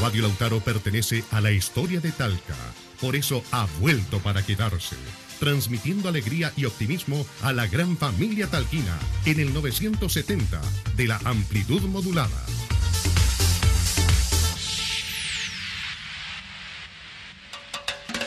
Radio Lautaro pertenece a la historia de Talca. Por eso ha vuelto para quedarse, transmitiendo alegría y optimismo a la gran familia talquina en el 970 de la amplitud modulada.